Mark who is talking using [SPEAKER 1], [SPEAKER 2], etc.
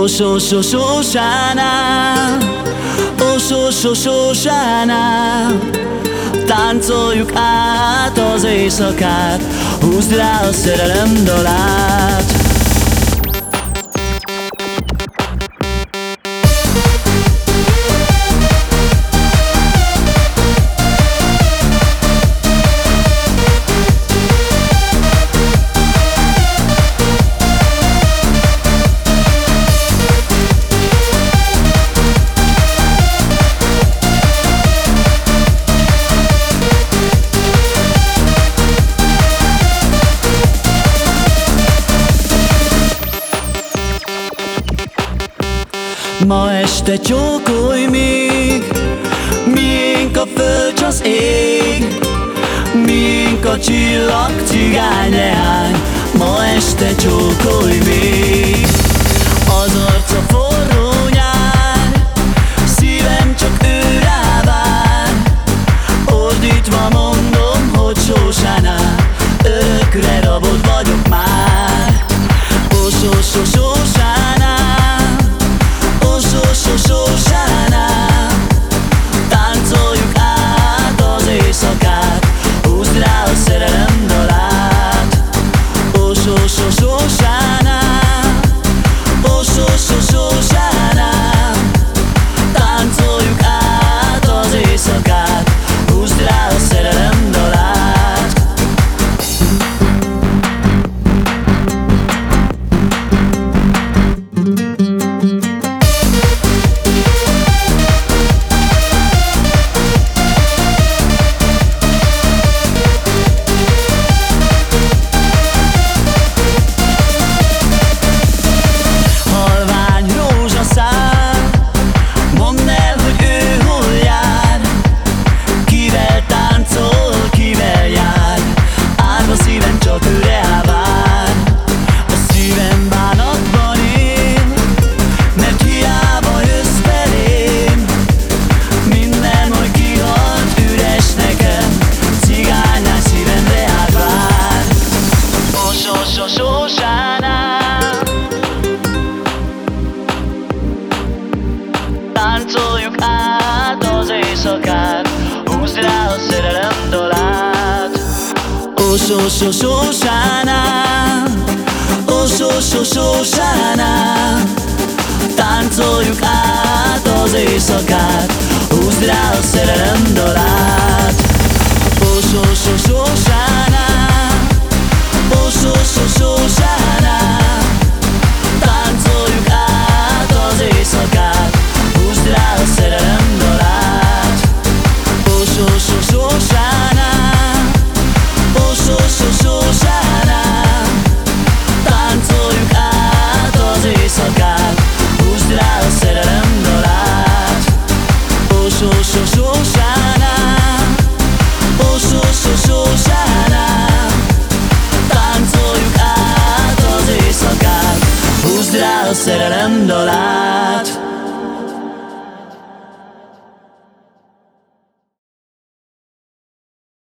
[SPEAKER 1] Ó, so, so, Sósánál Ó, so, so, Sósánál Táncoljuk át az éjszakát. Húzd rá a szerelem dalát Ma este csókolj még Miénk a föld, az ég Miénk a csillag, cigány leány. Ma este csókolj még 说说说说说说说 Húzd rá a szerelem dalát Ó, só, Táncoljuk át az éjszakát